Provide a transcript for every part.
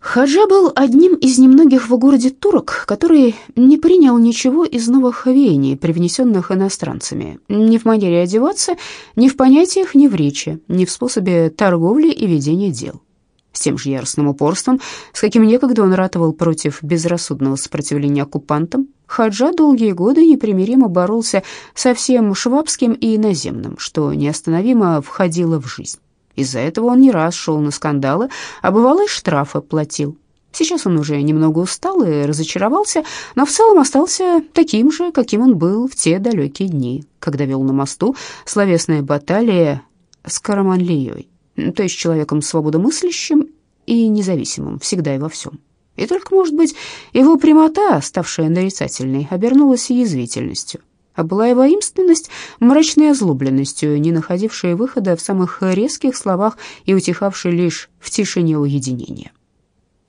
Хаджа был одним из немногих в городе турок, который не принял ничего из новых веяний, привнесенных иностранцами, ни в манере одеваться, ни в понятиях, ни в речи, ни в способе торговли и ведения дел. С тем же яростным упорством, с каким некогда он ратовал против безрассудного сопротивления оккупантам, Хаджа долгие годы непримиримо боролся со всем швабским и иноземным, что неостановимо входило в жизнь. Из-за этого он не раз шел на скандалы, а бывало и штрафы платил. Сейчас он уже немного устал и разочаровался, но в целом остался таким же, каким он был в те далекие дни, когда вел на мосту словесная баталия с Караманлией, то есть человеком свободомыслящим и независимым всегда и во всем. И только, может быть, его прямота, ставшая нарицательной, обернулась язвительностью а была и воинственность, мрачной озлобленностью, не находившая выхода в самых резких словах и утихавшей лишь в тишине уединения.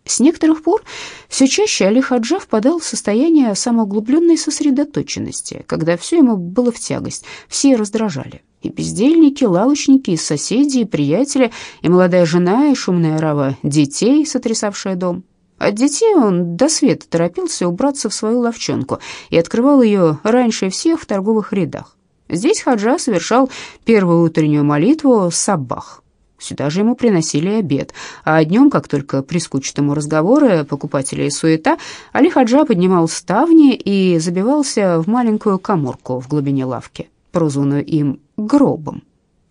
С некоторых пор все чаще Али Хаджа впадал в состояние самоуглубленной сосредоточенности, когда все ему было в тягость, все раздражали. И бездельники, лавочники, и соседи, и приятели, и молодая жена, и шумная рава детей, сотрясавшая дом. От детей он до света торопился убраться в свою ловчонку и открывал ее раньше всех в торговых рядах. Здесь Хаджа совершал первую утреннюю молитву «Саббах». Сюда же ему приносили обед, а днем, как только прискучат ему разговоры, покупатели и суета, Али Хаджа поднимал ставни и забивался в маленькую коморку в глубине лавки, прозванную им «гробом».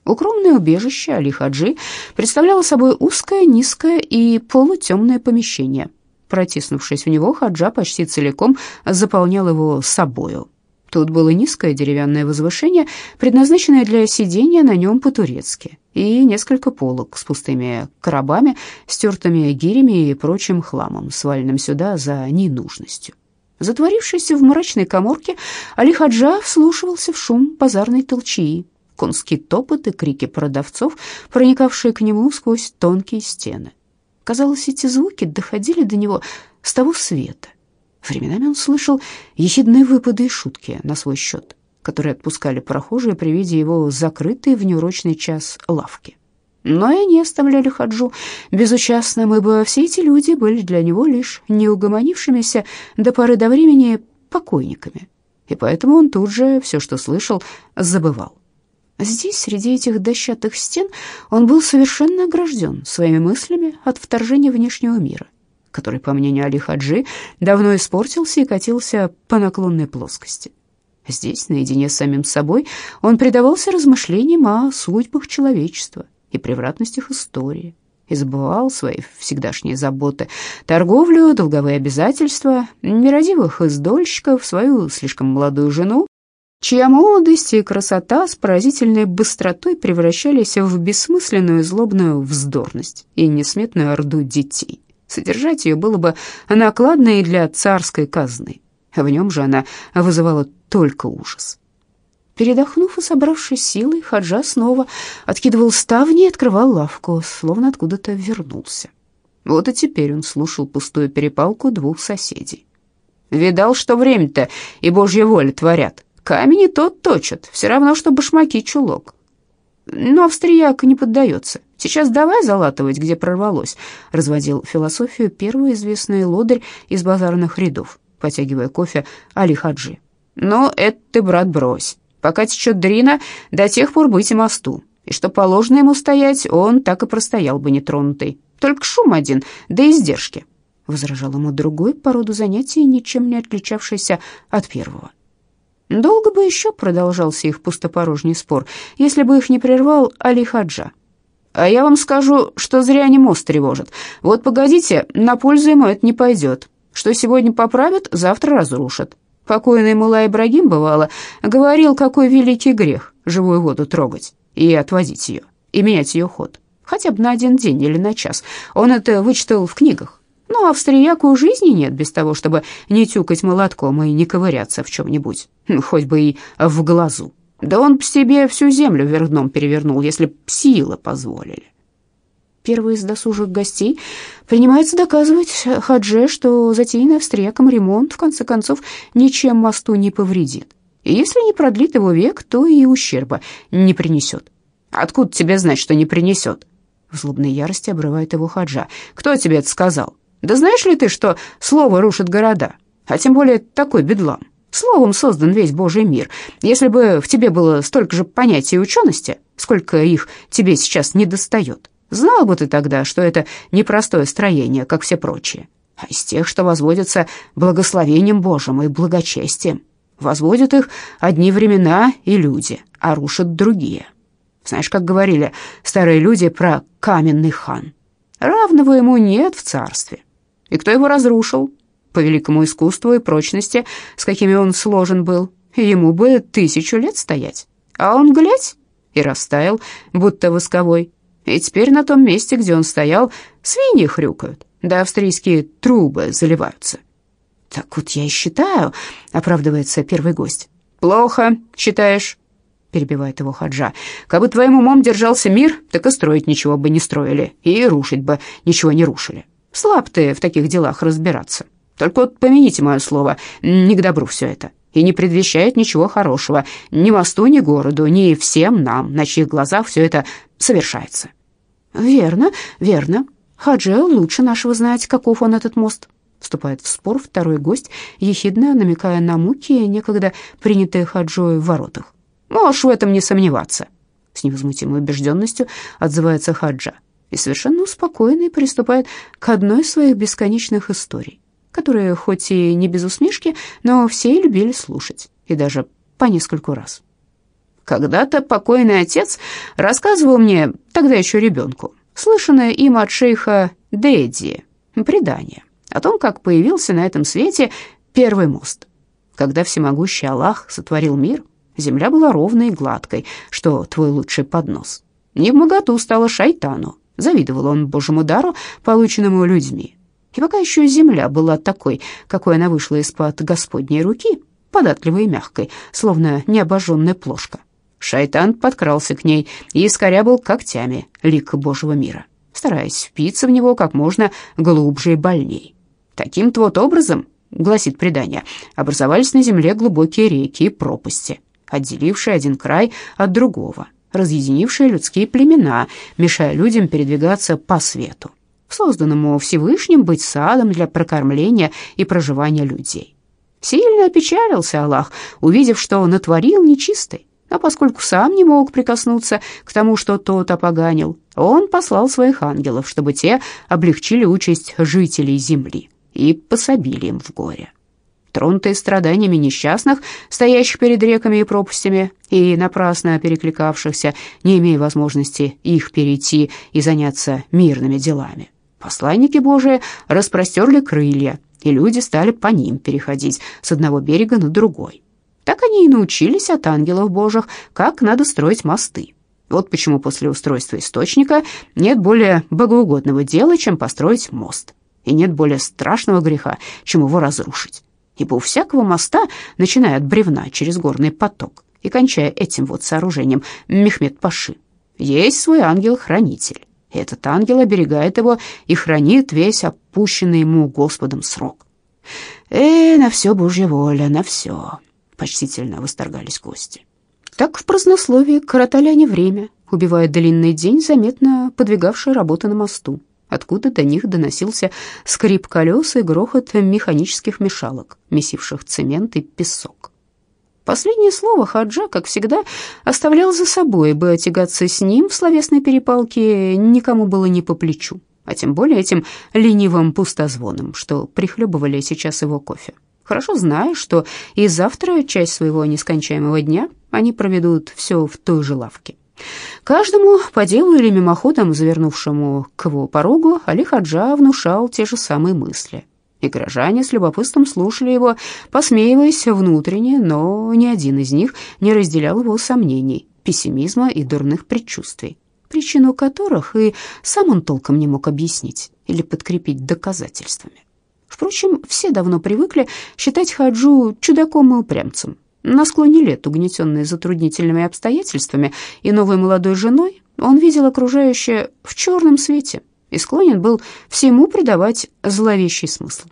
Укромное убежище Али Хаджи представляло собой узкое, низкое и полутемное помещение – Протиснувшись в него, Хаджа почти целиком заполнял его собою. Тут было низкое деревянное возвышение, предназначенное для сидения на нем по-турецки, и несколько полок с пустыми коробами, стертыми гирями и прочим хламом, сваленным сюда за ненужностью. Затворившись в мрачной коморке, Али Хаджа вслушивался в шум базарной толчии, конский топот и крики продавцов, проникавшие к нему сквозь тонкие стены. Казалось, эти звуки доходили до него с того света. Временами он слышал ехидные выпады и шутки на свой счет, которые отпускали прохожие при виде его закрытой в неурочный час лавки. Но и они оставляли Хаджу безучастным, ибо все эти люди были для него лишь неугомонившимися до поры до времени покойниками, и поэтому он тут же все, что слышал, забывал. Здесь, среди этих дощатых стен, он был совершенно огражден своими мыслями от вторжения внешнего мира, который, по мнению Али Хаджи, давно испортился и катился по наклонной плоскости. Здесь, наедине с самим собой, он предавался размышлениям о судьбах человечества и превратностях истории, и забывал свои всегдашние заботы, торговлю, долговые обязательства, нерадивых издольщиков, свою слишком молодую жену чья молодость и красота с поразительной быстротой превращались в бессмысленную злобную вздорность и несметную орду детей. Содержать ее было бы накладно и для царской казны. В нем же она вызывала только ужас. Передохнув и собравшись силой, Хаджа снова откидывал ставни и открывал лавку, словно откуда-то вернулся. Вот и теперь он слушал пустую перепалку двух соседей. «Видал, что время-то и Божья воля творят», Камень и тот точат, все равно, что башмаки чулок. Но австрияк не поддается. Сейчас давай залатывать, где прорвалось, разводил философию первый известный лодырь из базарных рядов, потягивая кофе Али Хаджи. Но это ты, брат, брось. Пока течет дрина, до тех пор быть и мосту. И что положено ему стоять, он так и простоял бы нетронутый. Только шум один, да издержки. Возражал ему другой по роду занятий, ничем не отличавшийся от первого. Долго бы еще продолжался их пустопорожний спор, если бы их не прервал Али Хаджа. «А я вам скажу, что зря они мост тревожат. Вот погодите, на пользу ему это не пойдет. Что сегодня поправят, завтра разрушат. Покойный Мула Ибрагим, бывало, говорил, какой великий грех живую воду трогать и отводить ее, и менять ее ход. Хотя бы на один день или на час. Он это вычитал в книгах. Ну, австрияку жизни нет без того, чтобы не тюкать молотком и не ковыряться в чем-нибудь, хоть бы и в глазу. Да он б себе всю землю вверх дном перевернул, если б силы позволили. Первый из досужих гостей принимается доказывать Хадже, что затеянный австрияком ремонт, в конце концов, ничем мосту не повредит. И если не продлит его век, то и ущерба не принесет. «Откуда тебе знать, что не принесет?» В злобной ярости обрывает его Хаджа. «Кто тебе это сказал?» Да знаешь ли ты, что слово рушит города, а тем более такой бедлам? Словом создан весь Божий мир. Если бы в тебе было столько же понятий и учености, сколько их тебе сейчас не достает, знал бы ты тогда, что это непростое строение, как все прочие, а из тех, что возводятся благословением Божьим и благочестием. Возводят их одни времена и люди, а рушат другие. Знаешь, как говорили старые люди про каменный хан? Равного ему нет в царстве. И кто его разрушил? По великому искусству и прочности, с какими он сложен был, ему бы тысячу лет стоять. А он, глядь, и растаял, будто восковой. И теперь на том месте, где он стоял, свиньи хрюкают, да австрийские трубы заливаются. «Так вот я и считаю», — оправдывается первый гость. «Плохо считаешь», — перебивает его Хаджа. «Как бы твоим умом держался мир, так и строить ничего бы не строили, и рушить бы ничего не рушили. Слаб ты в таких делах разбираться. Только вот помяните мое слово, не к добру все это, и не предвещает ничего хорошего ни мосту, ни городу, ни всем нам, на чьих глазах все это совершается». «Верно, верно. Хаджи лучше нашего знать, каков он этот мост». Вступает в спор второй гость, ехидно намекая на муки, некогда принятые Хаджой в воротах. «Можешь в этом не сомневаться», — с невозмутимой убежденностью отзывается Хаджа и совершенно успокоенный приступает к одной из своих бесконечных историй, которые хоть и не без усмешки, но все любили слушать, и даже по нескольку раз. Когда-то покойный отец рассказывал мне, тогда еще ребенку, слышанное им от шейха Дэдди, предание о том, как появился на этом свете первый мост. Когда всемогущий Аллах сотворил мир, земля была ровной и гладкой, что твой лучший поднос. Не в моготу стало шайтану, завидовал он Божьему дару, полученному людьми. И пока еще земля была такой, какой она вышла из-под Господней руки, податливой и мягкой, словно необожженная плошка, шайтан подкрался к ней и искорябал когтями лик Божьего мира, стараясь впиться в него как можно глубже и больней. Таким-то вот образом, гласит предание, образовались на земле глубокие реки и пропасти, отделившие один край от другого, разъединившие людские племена, мешая людям передвигаться по свету, созданному Всевышним быть садом для прокормления и проживания людей. Сильно опечалился Аллах, увидев, что натворил нечистый, а поскольку сам не мог прикоснуться к тому, что тот опоганил, он послал своих ангелов, чтобы те облегчили участь жителей земли и пособили им в горе. Тронутые страданиями несчастных, стоящих перед реками и пропастями, и напрасно перекликавшихся, не имея возможности их перейти и заняться мирными делами. Посланники Божии распростерли крылья, и люди стали по ним переходить с одного берега на другой. Так они и научились от ангелов Божьих, как надо строить мосты. Вот почему после устройства источника нет более богоугодного дела, чем построить мост и нет более страшного греха, чем его разрушить. Ибо у всякого моста, начиная от бревна через горный поток и кончая этим вот сооружением Мехмед Паши, есть свой ангел-хранитель. Этот ангел оберегает его и хранит весь опущенный ему Господом срок. «Э, на все Божья воля, на все!» — почтительно восторгались гости. Так в празднословии коротали они время, убивая длинный день, заметно подвигавший работы на мосту откуда до них доносился скрип колес и грохот механических мешалок, месивших цемент и песок. Последнее слово Хаджа, как всегда, оставлял за собой, бы тягаться с ним в словесной перепалке никому было не по плечу, а тем более этим ленивым пустозвоном, что прихлебывали сейчас его кофе. Хорошо зная, что и завтра часть своего нескончаемого дня они проведут все в той же лавке. Каждому по делу или мимоходом, завернувшему к его порогу, Али Хаджа внушал те же самые мысли. И горожане с любопытством слушали его, посмеиваясь внутренне, но ни один из них не разделял его сомнений, пессимизма и дурных предчувствий, причину которых и сам он толком не мог объяснить или подкрепить доказательствами. Впрочем, все давно привыкли считать Хаджу чудаком и упрямцем, на склоне лет, угнетенный затруднительными обстоятельствами и новой молодой женой, он видел окружающее в черном свете и склонен был всему придавать зловещий смысл.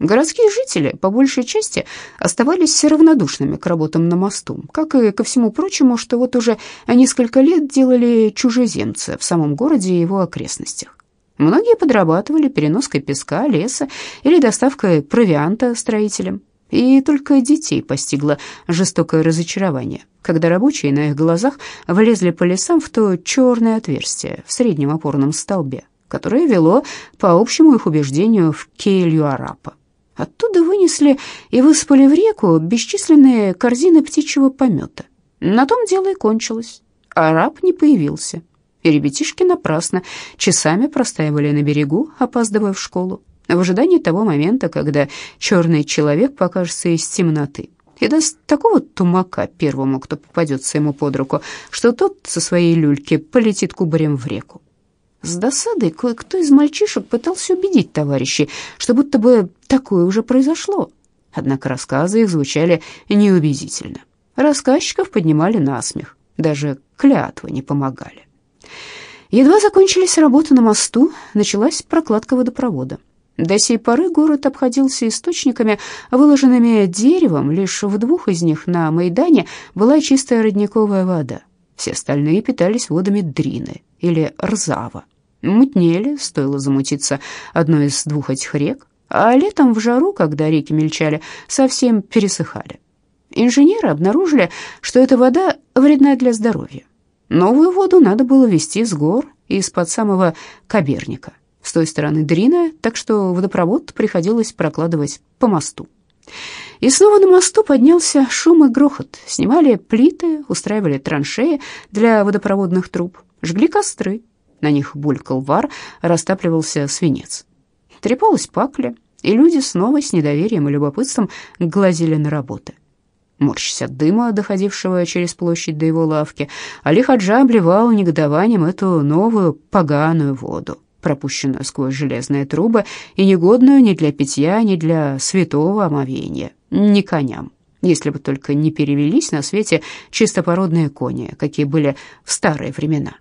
Городские жители, по большей части, оставались равнодушными к работам на мосту, как и ко всему прочему, что вот уже несколько лет делали чужеземцы в самом городе и его окрестностях. Многие подрабатывали переноской песка, леса или доставкой провианта строителям. И только детей постигло жестокое разочарование, когда рабочие на их глазах влезли по лесам в то черное отверстие в среднем опорном столбе, которое вело, по общему их убеждению, в келью Арапа. Оттуда вынесли и высыпали в реку бесчисленные корзины птичьего помета. На том дело и кончилось. Араб не появился, и ребятишки напрасно часами простаивали на берегу, опаздывая в школу, в ожидании того момента, когда черный человек покажется из темноты и даст такого тумака первому, кто попадется ему под руку, что тот со своей люльки полетит кубарем в реку. С досадой кое-кто из мальчишек пытался убедить товарищей, что будто бы такое уже произошло. Однако рассказы их звучали неубедительно. Рассказчиков поднимали на смех, даже клятвы не помогали. Едва закончились работы на мосту, началась прокладка водопровода. До сей поры город обходился источниками, выложенными деревом, лишь в двух из них на Майдане была чистая родниковая вода. Все остальные питались водами Дрины или Рзава мутнели, стоило замутиться одной из двух этих рек, а летом в жару, когда реки мельчали, совсем пересыхали. Инженеры обнаружили, что эта вода вредна для здоровья. Новую воду надо было везти с гор из-под самого Каберника, с той стороны Дрина, так что водопровод приходилось прокладывать по мосту. И снова на мосту поднялся шум и грохот. Снимали плиты, устраивали траншеи для водопроводных труб, жгли костры, на них булькал вар, растапливался свинец. Трепалась пакля, и люди снова с недоверием и любопытством глазели на работы. Морщась от дыма, доходившего через площадь до его лавки, Али Хаджа обливал негодованием эту новую поганую воду, пропущенную сквозь железные трубы и негодную ни для питья, ни для святого омовения, ни коням, если бы только не перевелись на свете чистопородные кони, какие были в старые времена.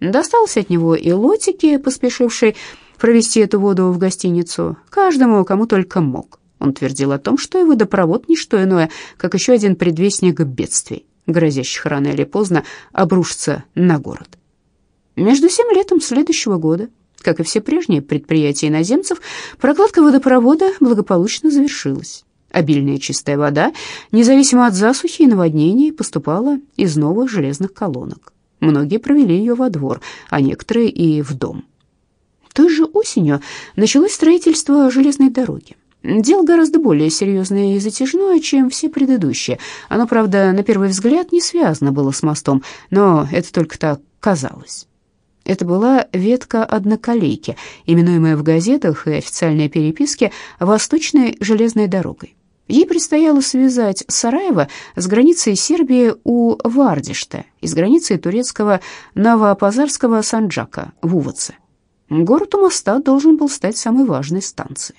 Достался от него и лотики, поспешивший провести эту воду в гостиницу, каждому, кому только мог. Он твердил о том, что и водопровод — не что иное, как еще один предвестник бедствий, грозящих рано или поздно обрушиться на город. Между тем летом следующего года, как и все прежние предприятия иноземцев, прокладка водопровода благополучно завершилась. Обильная чистая вода, независимо от засухи и наводнений, поступала из новых железных колонок. Многие провели ее во двор, а некоторые и в дом. Той же осенью началось строительство железной дороги. Дело гораздо более серьезное и затяжное, чем все предыдущие. Оно, правда, на первый взгляд не связано было с мостом, но это только так казалось. Это была ветка одноколейки, именуемая в газетах и официальной переписке «Восточной железной дорогой». Ей предстояло связать Сараево с границей Сербии у Вардишта и с границей турецкого Новоапазарского Санджака в Увоце. Город у моста должен был стать самой важной станцией.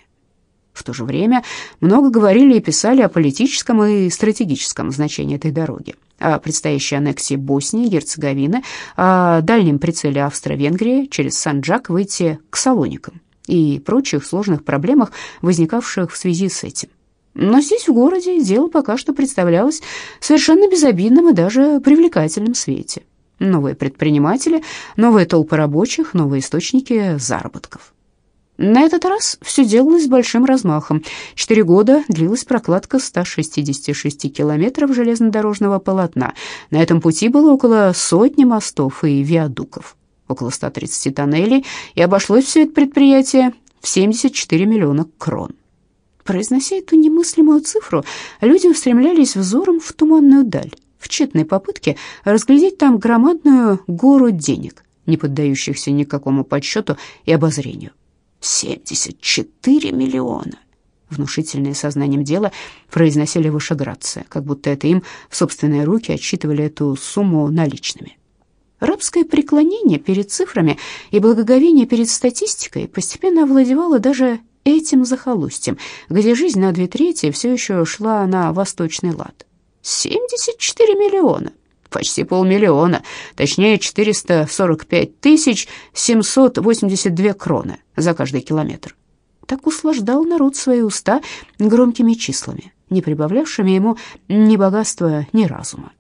В то же время много говорили и писали о политическом и стратегическом значении этой дороги, о предстоящей аннексии Боснии и Герцеговины, о дальнем прицеле Австро-Венгрии через Санджак выйти к Салоникам и прочих сложных проблемах, возникавших в связи с этим. Но здесь, в городе, дело пока что представлялось совершенно безобидным и даже привлекательным свете. Новые предприниматели, новые толпы рабочих, новые источники заработков. На этот раз все делалось с большим размахом. Четыре года длилась прокладка 166 километров железнодорожного полотна. На этом пути было около сотни мостов и виадуков, около 130 тоннелей, и обошлось все это предприятие в 74 миллиона крон. Произнося эту немыслимую цифру, люди устремлялись взором в туманную даль, в тщетной попытке разглядеть там громадную гору денег, не поддающихся никакому подсчету и обозрению. 74 миллиона! Внушительные сознанием дела произносили вышеградцы, как будто это им в собственные руки отсчитывали эту сумму наличными. Рабское преклонение перед цифрами и благоговение перед статистикой постепенно овладевало даже этим захолустьем, где жизнь на две трети все еще шла на восточный лад. 74 миллиона, почти полмиллиона, точнее 445 тысяч 782 кроны за каждый километр. Так услаждал народ свои уста громкими числами, не прибавлявшими ему ни богатства, ни разума.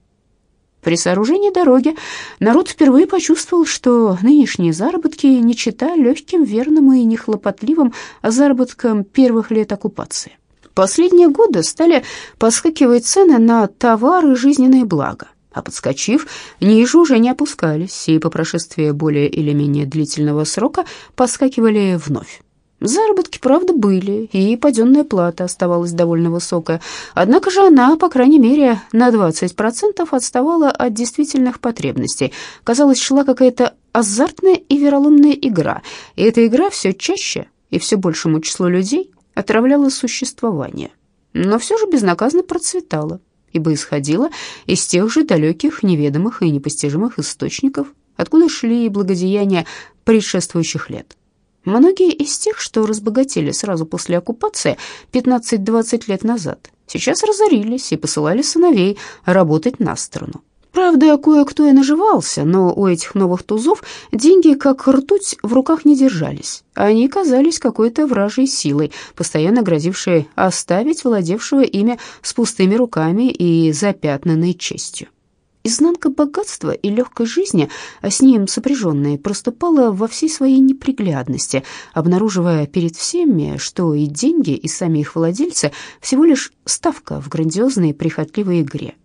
При сооружении дороги народ впервые почувствовал, что нынешние заработки не чита легким, верным и нехлопотливым заработкам первых лет оккупации. Последние годы стали подскакивать цены на товары и жизненные блага, а подскочив, ниже уже не опускались, и по прошествии более или менее длительного срока подскакивали вновь. Заработки, правда, были, и паденная плата оставалась довольно высокая, однако же она, по крайней мере, на 20% отставала от действительных потребностей. Казалось, шла какая-то азартная и вероломная игра, и эта игра все чаще и все большему числу людей отравляла существование. Но все же безнаказанно процветала, ибо исходила из тех же далеких, неведомых и непостижимых источников, откуда шли и благодеяния предшествующих лет. Многие из тех, что разбогатели сразу после оккупации 15-20 лет назад, сейчас разорились и посылали сыновей работать на страну. Правда, кое-кто и наживался, но у этих новых тузов деньги, как ртуть, в руках не держались. Они казались какой-то вражьей силой, постоянно грозившей оставить владевшего ими с пустыми руками и запятнанной честью. Изнанка богатства и легкой жизни, а с ним сопряженной, проступала во всей своей неприглядности, обнаруживая перед всеми, что и деньги, и сами их владельцы всего лишь ставка в грандиозной прихотливой игре.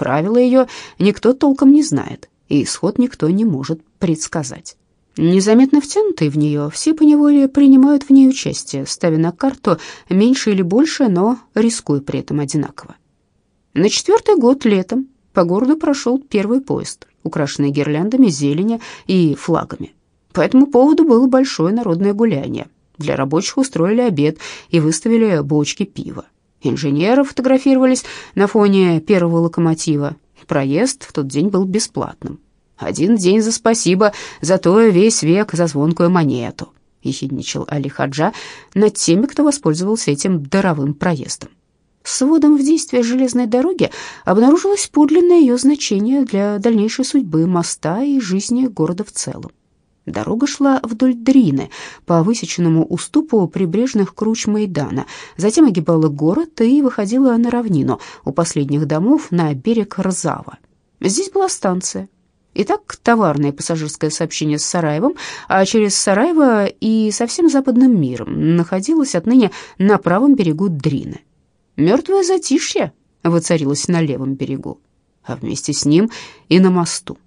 Правила ее никто толком не знает, и исход никто не может предсказать. Незаметно втянутые в нее, все поневоле принимают в ней участие, ставя на карту меньше или больше, но рискуя при этом одинаково. На четвертый год летом по городу прошел первый поезд, украшенный гирляндами, зелени и флагами. По этому поводу было большое народное гуляние. Для рабочих устроили обед и выставили бочки пива. Инженеры фотографировались на фоне первого локомотива. Проезд в тот день был бесплатным. Один день за спасибо, зато весь век за звонкую монету, ехидничал Али Хаджа над теми, кто воспользовался этим даровым проездом. С вводом в действие железной дороги обнаружилось подлинное ее значение для дальнейшей судьбы моста и жизни города в целом. Дорога шла вдоль Дрины, по высеченному уступу прибрежных круч Майдана, затем огибала город и выходила на равнину у последних домов на берег Рзава. Здесь была станция. Итак, товарное пассажирское сообщение с Сараевым, а через Сараево и со всем западным миром находилось отныне на правом берегу Дрины. Мертвое затишье воцарилось на левом берегу, а вместе с ним и на мосту.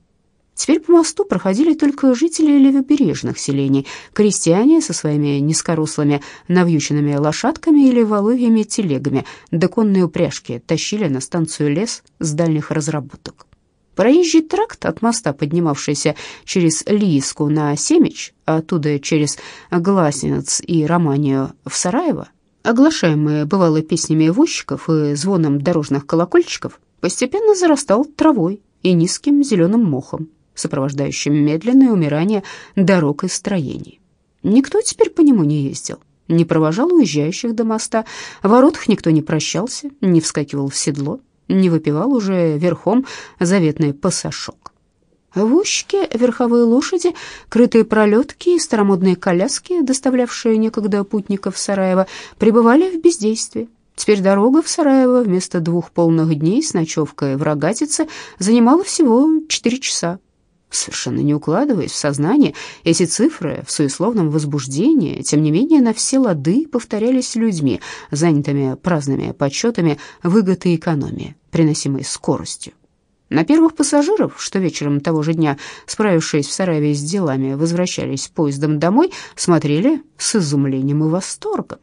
Теперь по мосту проходили только жители левобережных селений, крестьяне со своими низкорослыми навьюченными лошадками или воловьими телегами, да конные упряжки тащили на станцию лес с дальних разработок. Проезжий тракт от моста, поднимавшийся через Лииску на Семич, а оттуда через Гласенец и Романию в Сараево, оглашаемые бывало песнями возчиков и звоном дорожных колокольчиков, постепенно зарастал травой и низким зеленым мохом, сопровождающим медленное умирание дорог и строений. Никто теперь по нему не ездил, не провожал уезжающих до моста, в воротах никто не прощался, не вскакивал в седло, не выпивал уже верхом заветный пассажок. Возчики, верховые лошади, крытые пролетки и старомодные коляски, доставлявшие некогда путников в Сараево, пребывали в бездействии. Теперь дорога в Сараево вместо двух полных дней с ночевкой в Рогатице занимала всего четыре часа. Совершенно не укладываясь в сознание, эти цифры в суесловном возбуждении, тем не менее, на все лады повторялись людьми, занятыми праздными подсчетами выгоды и экономии, приносимой скоростью. На первых пассажиров, что вечером того же дня, справившись в Сараеве с делами, возвращались поездом домой, смотрели с изумлением и восторгом.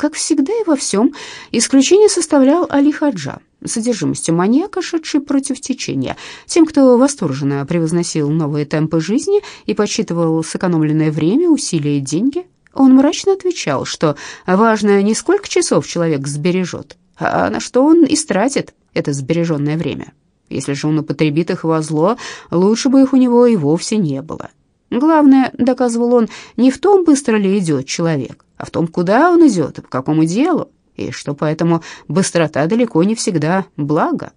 Как всегда и во всем, исключение составлял Али Хаджа, содержимостью маньяка, шедший против течения. Тем, кто восторженно превозносил новые темпы жизни и подсчитывал сэкономленное время, усилия и деньги, он мрачно отвечал, что важно не сколько часов человек сбережет, а на что он истратит это сбереженное время. Если же он употребит их во зло, лучше бы их у него и вовсе не было. Главное, доказывал он, не в том, быстро ли идет человек, а в том, куда он идет по какому делу, и что поэтому быстрота далеко не всегда благо.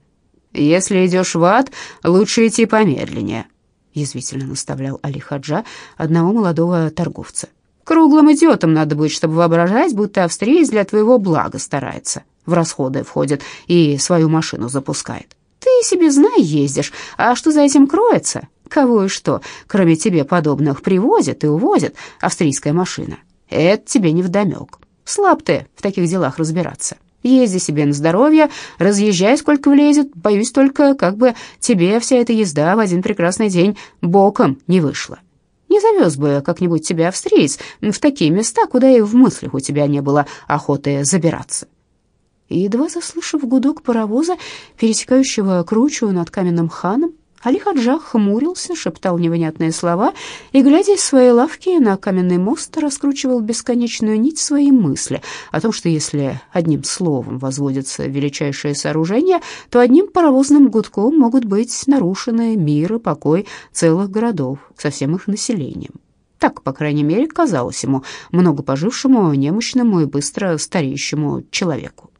Если идешь в ад, лучше идти помедленнее, язвительно наставлял Али Хаджа одного молодого торговца. Круглым идиотом надо быть, чтобы воображать, будто австриец для твоего блага старается, в расходы входит и свою машину запускает. Ты себе знай ездишь, а что за этим кроется? Кого и что, кроме тебе подобных, привозят и увозят австрийская машина? Это тебе не вдомек. Слаб ты в таких делах разбираться. Езди себе на здоровье, разъезжай, сколько влезет. Боюсь только, как бы тебе вся эта езда в один прекрасный день боком не вышла. Не завез бы как-нибудь тебя австриец в такие места, куда и в мыслях у тебя не было охоты забираться. И едва заслышав гудок паровоза, пересекающего кручу над каменным ханом, Али Хаджа хмурился, шептал невнятные слова и, глядя из своей лавки на каменный мост, раскручивал бесконечную нить своей мысли о том, что если одним словом возводятся величайшие сооружения, то одним паровозным гудком могут быть нарушены мир и покой целых городов со всем их населением. Так, по крайней мере, казалось ему, много пожившему, немощному и быстро стареющему человеку.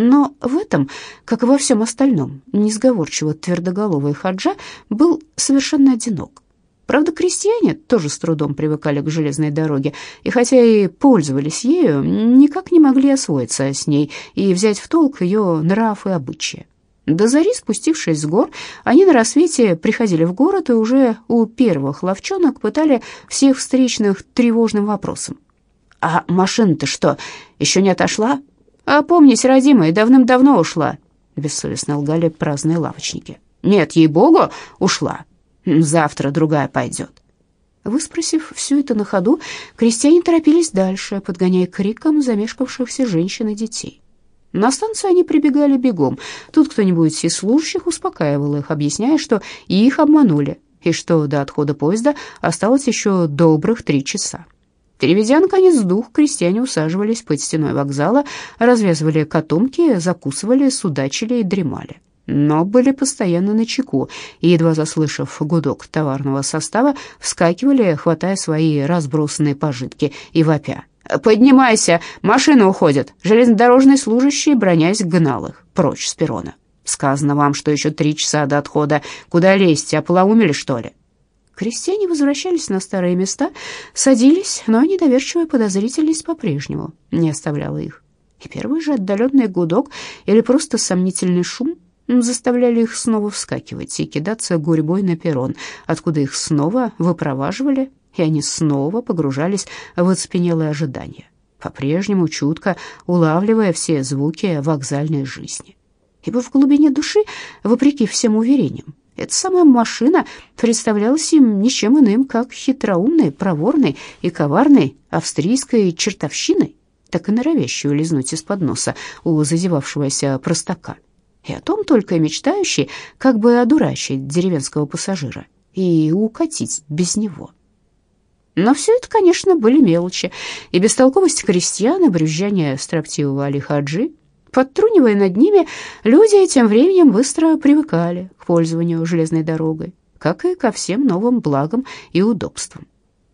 Но в этом, как и во всем остальном, несговорчиво твердоголовый хаджа был совершенно одинок. Правда, крестьяне тоже с трудом привыкали к железной дороге, и хотя и пользовались ею, никак не могли освоиться с ней и взять в толк ее нрав и обычаи. До зари, спустившись с гор, они на рассвете приходили в город и уже у первых ловчонок пытали всех встречных тревожным вопросом. «А машина-то что, еще не отошла?» «Опомнись, родимая, давным-давно ушла», — бессовестно лгали праздные лавочники. «Нет, ей-богу, ушла. Завтра другая пойдет». Выспросив все это на ходу, крестьяне торопились дальше, подгоняя криком замешкавшихся женщин и детей. На станцию они прибегали бегом. Тут кто-нибудь из служащих успокаивал их, объясняя, что их обманули, и что до отхода поезда осталось еще добрых три часа. Переведя, наконец, дух, крестьяне усаживались под стеной вокзала, развязывали котомки, закусывали, судачили и дремали. Но были постоянно на чеку, и, едва заслышав гудок товарного состава, вскакивали, хватая свои разбросанные пожитки и вопя. «Поднимайся, машина уходит!» Железнодорожные служащие, бронясь, гнал их прочь с перрона. «Сказано вам, что еще три часа до отхода. Куда лезть, ополоумели, что ли?» Крестьяне возвращались на старые места, садились, но недоверчивая подозрительность по-прежнему не оставляла их. И первый же отдаленный гудок или просто сомнительный шум заставляли их снова вскакивать и кидаться гурьбой на перрон, откуда их снова выпроваживали, и они снова погружались в оцепенелое ожидание, по-прежнему чутко улавливая все звуки вокзальной жизни. Ибо в глубине души, вопреки всем уверениям, эта самая машина представлялась им ничем иным, как хитроумной, проворной и коварной австрийской чертовщиной, так и норовящей улизнуть из-под носа у зазевавшегося простака. И о том только и мечтающий, как бы одурачить деревенского пассажира и укатить без него. Но все это, конечно, были мелочи, и бестолковость крестьян, и брюзжание строптивого Али-Хаджи Подтрунивая над ними, люди тем временем быстро привыкали к пользованию железной дорогой, как и ко всем новым благам и удобствам.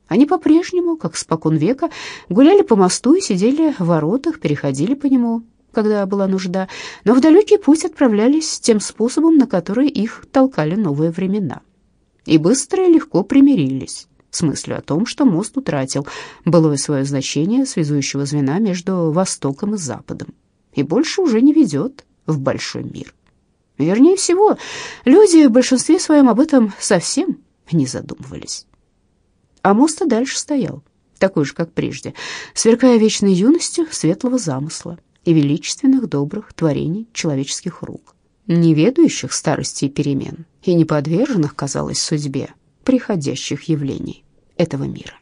Они по-прежнему, как спокон века, гуляли по мосту и сидели в воротах, переходили по нему, когда была нужда, но в далекий путь отправлялись тем способом, на который их толкали новые времена. И быстро и легко примирились с мыслью о том, что мост утратил былое свое значение связующего звена между Востоком и Западом и больше уже не ведет в большой мир. Вернее всего, люди в большинстве своем об этом совсем не задумывались. А мост и дальше стоял, такой же, как прежде, сверкая вечной юностью светлого замысла и величественных добрых творений человеческих рук, не ведающих старости и перемен и не подверженных, казалось, судьбе приходящих явлений этого мира.